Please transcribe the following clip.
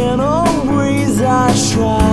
in a breeze I try.